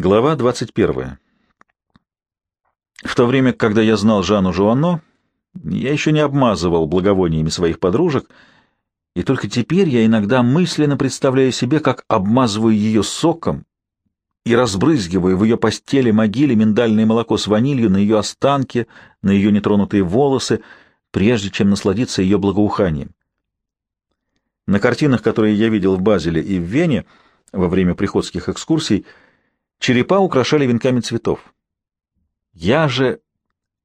Глава 21. В то время, когда я знал Жанну Жуанно, я еще не обмазывал благовониями своих подружек, и только теперь я иногда мысленно представляю себе, как обмазываю ее соком и разбрызгиваю в ее постели могиле миндальное молоко с ванилью на ее останки, на ее нетронутые волосы, прежде чем насладиться ее благоуханием. На картинах, которые я видел в Базеле и в Вене во время приходских экскурсий, Черепа украшали венками цветов. Я же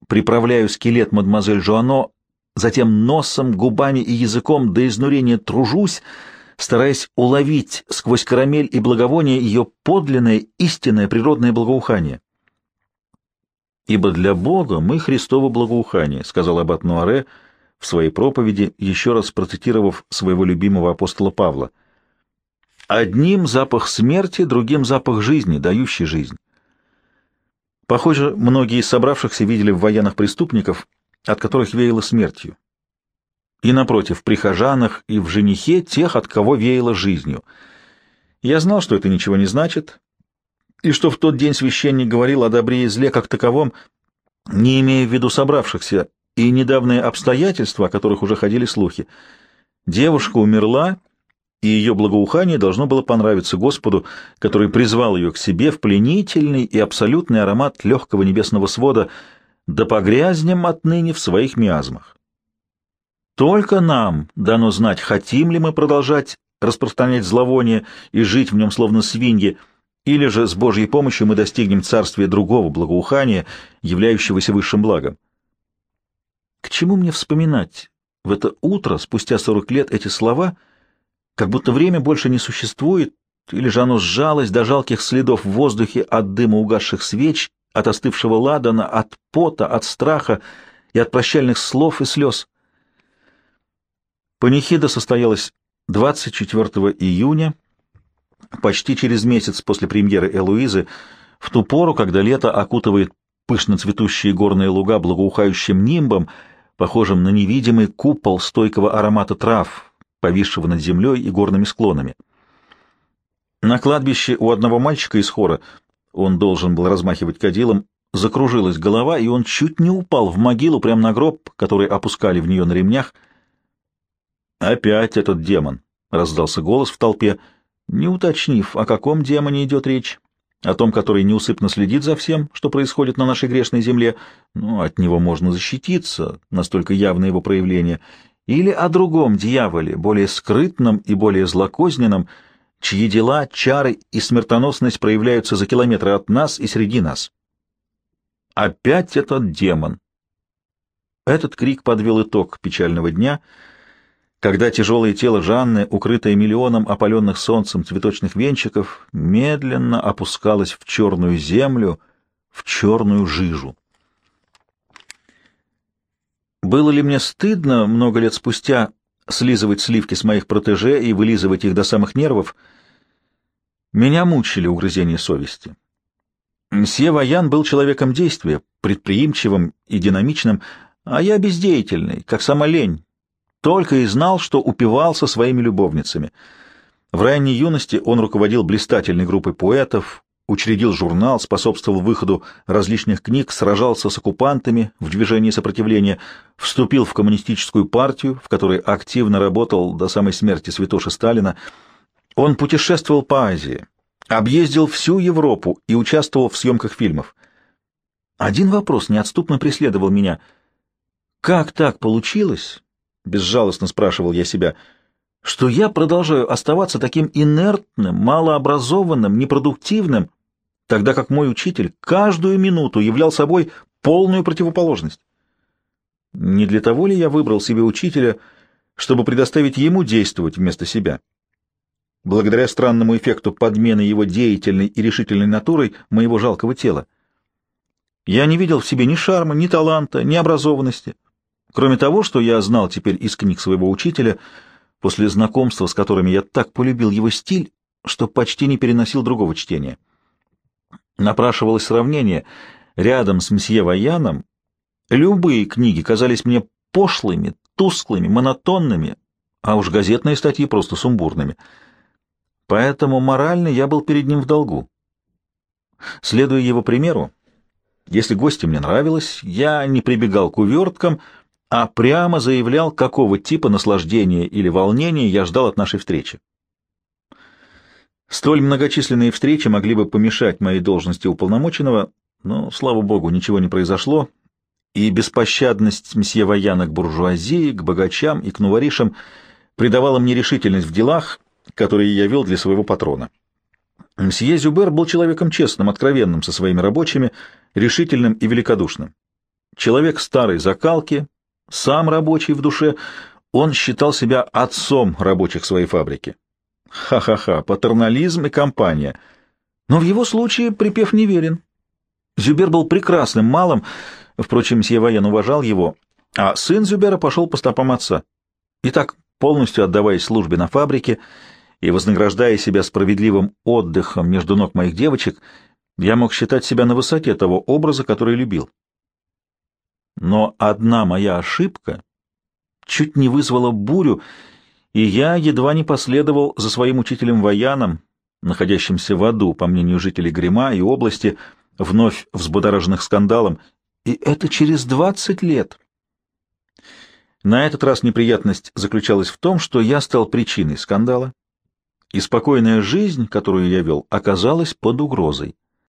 приправляю скелет мадемуазель Жуано, затем носом, губами и языком до изнурения тружусь, стараясь уловить сквозь карамель и благовоние ее подлинное, истинное природное благоухание. «Ибо для Бога мы Христово благоухание», — сказал аббат Нуаре в своей проповеди, еще раз процитировав своего любимого апостола Павла — Одним запах смерти, другим запах жизни, дающий жизнь. Похоже, многие из собравшихся видели в военных преступников, от которых веяло смертью. И, напротив, в прихожанах и в женихе тех, от кого веяло жизнью. Я знал, что это ничего не значит, и что в тот день священник говорил о добре и зле как таковом, не имея в виду собравшихся, и недавние обстоятельства, о которых уже ходили слухи. Девушка умерла, и ее благоухание должно было понравиться Господу, который призвал ее к себе в пленительный и абсолютный аромат легкого небесного свода, да погрязнем отныне в своих миазмах. Только нам дано знать, хотим ли мы продолжать распространять зловоние и жить в нем словно свиньи, или же с Божьей помощью мы достигнем царствия другого благоухания, являющегося высшим благом. К чему мне вспоминать в это утро, спустя сорок лет, эти слова — как будто время больше не существует, или же оно сжалось до жалких следов в воздухе от дыма угасших свеч, от остывшего ладана, от пота, от страха и от прощальных слов и слез. Панихида состоялась 24 июня, почти через месяц после премьеры Элуизы, в ту пору, когда лето окутывает пышно цветущие горные луга благоухающим нимбом, похожим на невидимый купол стойкого аромата трав, повисшего над землей и горными склонами. На кладбище у одного мальчика из хора, он должен был размахивать кадилом, закружилась голова, и он чуть не упал в могилу прямо на гроб, который опускали в нее на ремнях. «Опять этот демон!» — раздался голос в толпе, не уточнив, о каком демоне идет речь. О том, который неусыпно следит за всем, что происходит на нашей грешной земле, ну, от него можно защититься, настолько явно его проявление, или о другом дьяволе, более скрытном и более злокозненном, чьи дела, чары и смертоносность проявляются за километры от нас и среди нас. Опять этот демон. Этот крик подвел итог печального дня, когда тяжелое тело Жанны, укрытое миллионом опаленных солнцем цветочных венчиков, медленно опускалось в черную землю, в черную жижу. Было ли мне стыдно много лет спустя слизывать сливки с моих протеже и вылизывать их до самых нервов? Меня мучили угрызения совести. Мсье Ваян был человеком действия, предприимчивым и динамичным, а я бездеятельный, как сама лень, только и знал, что упивался своими любовницами. В ранней юности он руководил блистательной группой поэтов, учредил журнал, способствовал выходу различных книг, сражался с оккупантами в движении сопротивления, вступил в коммунистическую партию, в которой активно работал до самой смерти святоши Сталина. Он путешествовал по Азии, объездил всю Европу и участвовал в съемках фильмов. Один вопрос неотступно преследовал меня. «Как так получилось?» — безжалостно спрашивал я себя — что я продолжаю оставаться таким инертным, малообразованным, непродуктивным, тогда как мой учитель каждую минуту являл собой полную противоположность. Не для того ли я выбрал себе учителя, чтобы предоставить ему действовать вместо себя? Благодаря странному эффекту подмены его деятельной и решительной натурой моего жалкого тела. Я не видел в себе ни шарма, ни таланта, ни образованности. Кроме того, что я знал теперь из книг своего учителя — после знакомства с которыми я так полюбил его стиль, что почти не переносил другого чтения. Напрашивалось сравнение. Рядом с мсье Ваяном любые книги казались мне пошлыми, тусклыми, монотонными, а уж газетные статьи просто сумбурными. Поэтому морально я был перед ним в долгу. Следуя его примеру, если гости мне нравилось, я не прибегал к уверткам, а прямо заявлял, какого типа наслаждения или волнения я ждал от нашей встречи. Столь многочисленные встречи могли бы помешать моей должности уполномоченного, но, слава богу, ничего не произошло, и беспощадность месье Ваяна к буржуазии, к богачам и к нуворишам придавала мне решительность в делах, которые я вел для своего патрона. Мсье Зюбер был человеком честным, откровенным со своими рабочими, решительным и великодушным. Человек старой закалки, сам рабочий в душе, он считал себя отцом рабочих своей фабрики. Ха-ха-ха, патернализм и компания. Но в его случае припев не верен. Зюбер был прекрасным малым, впрочем, мсье уважал его, а сын Зюбера пошел по стопам отца. Итак, полностью отдаваясь службе на фабрике, и вознаграждая себя справедливым отдыхом между ног моих девочек, я мог считать себя на высоте того образа, который любил. Но одна моя ошибка чуть не вызвала бурю, и я едва не последовал за своим учителем Ваяном, находящимся в аду, по мнению жителей Грима и области, вновь взбудораженных скандалом, и это через двадцать лет. На этот раз неприятность заключалась в том, что я стал причиной скандала, и спокойная жизнь, которую я вел, оказалась под угрозой.